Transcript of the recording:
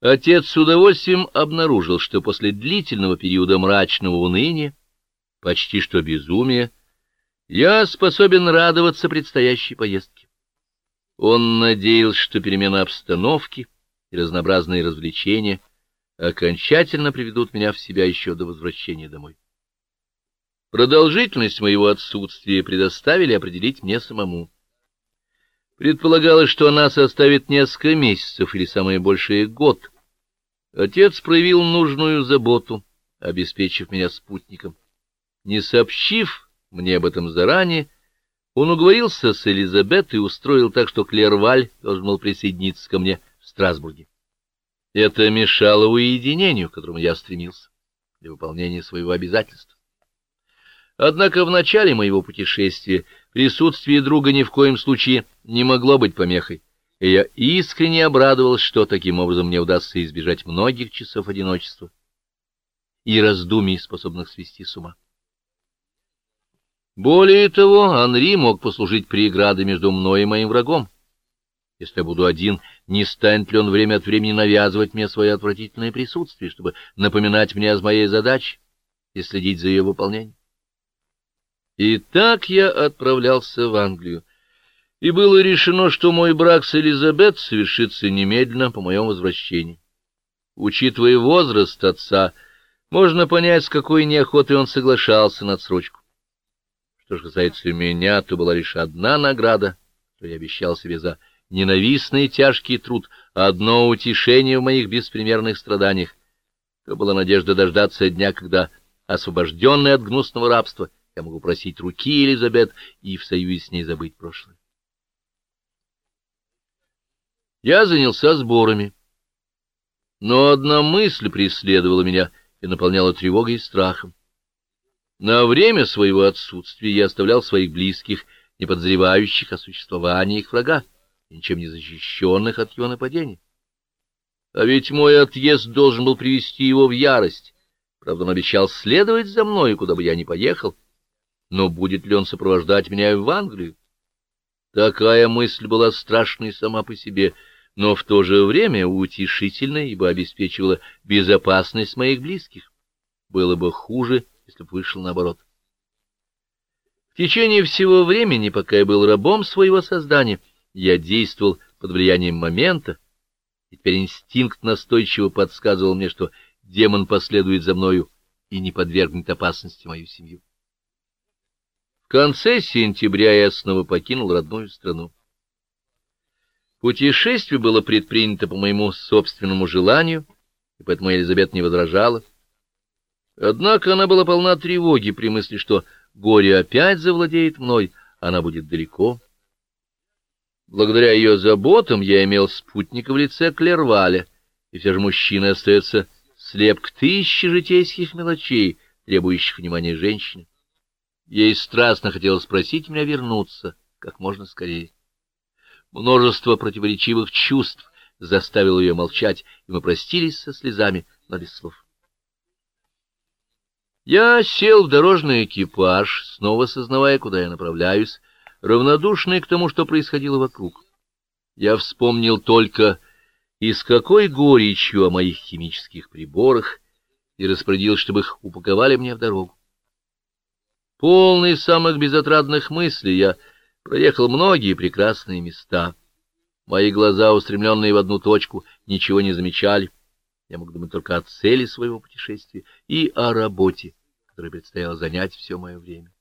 Отец с удовольствием обнаружил, что после длительного периода мрачного уныния, почти что безумия, я способен радоваться предстоящей поездке. Он надеялся, что перемена обстановки и разнообразные развлечения окончательно приведут меня в себя еще до возвращения домой. Продолжительность моего отсутствия предоставили определить мне самому. Предполагалось, что она составит несколько месяцев или самое большее год. Отец проявил нужную заботу, обеспечив меня спутником. Не сообщив мне об этом заранее, он уговорился с Элизабет и устроил так, что Клерваль должен был присоединиться ко мне в Страсбурге. Это мешало уединению, к которому я стремился, для выполнения своего обязательства. Однако в начале моего путешествия присутствие друга ни в коем случае не могло быть помехой, и я искренне обрадовался, что таким образом мне удастся избежать многих часов одиночества и раздумий, способных свести с ума. Более того, Анри мог послужить преградой между мной и моим врагом. Если я буду один, не станет ли он время от времени навязывать мне свое отвратительное присутствие, чтобы напоминать мне о моей задаче и следить за ее выполнением? И так я отправлялся в Англию, и было решено, что мой брак с Элизабет совершится немедленно по моем возвращении. Учитывая возраст отца, можно понять, с какой неохотой он соглашался на отсрочку. Что же касается меня, то была лишь одна награда, что я обещал себе за ненавистный тяжкий труд, одно утешение в моих беспримерных страданиях. То была надежда дождаться дня, когда, освобожденный от гнусного рабства, я могу просить руки Элизабет и в союзе с ней забыть прошлое. Я занялся сборами. Но одна мысль преследовала меня и наполняла тревогой и страхом. На время своего отсутствия я оставлял своих близких, не подозревающих о существовании их врага, ничем не защищенных от его нападения. А ведь мой отъезд должен был привести его в ярость. Правда, он обещал следовать за мной, куда бы я ни поехал но будет ли он сопровождать меня в Англию? Такая мысль была страшной сама по себе, но в то же время утешительной, ибо обеспечивала безопасность моих близких. Было бы хуже, если бы вышел наоборот. В течение всего времени, пока я был рабом своего создания, я действовал под влиянием момента, и теперь инстинкт настойчиво подсказывал мне, что демон последует за мною и не подвергнет опасности мою семью конце сентября я снова покинул родную страну. Путешествие было предпринято по моему собственному желанию, и поэтому Елизабет не возражала. Однако она была полна тревоги при мысли, что горе опять завладеет мной, она будет далеко. Благодаря ее заботам я имел спутника в лице Клерваля, и все же мужчина остается слеп к тысяче житейских мелочей, требующих внимания женщины. Ей страстно хотелось спросить меня вернуться как можно скорее. Множество противоречивых чувств заставило ее молчать, и мы простились со слезами, но без слов. Я сел в дорожный экипаж, снова сознавая, куда я направляюсь, равнодушный к тому, что происходило вокруг. Я вспомнил только, и с какой горечью о моих химических приборах, и распорядился, чтобы их упаковали мне в дорогу. Полный самых безотрадных мыслей, я проехал многие прекрасные места. Мои глаза, устремленные в одну точку, ничего не замечали. Я мог думать только о цели своего путешествия и о работе, которой предстояло занять все мое время.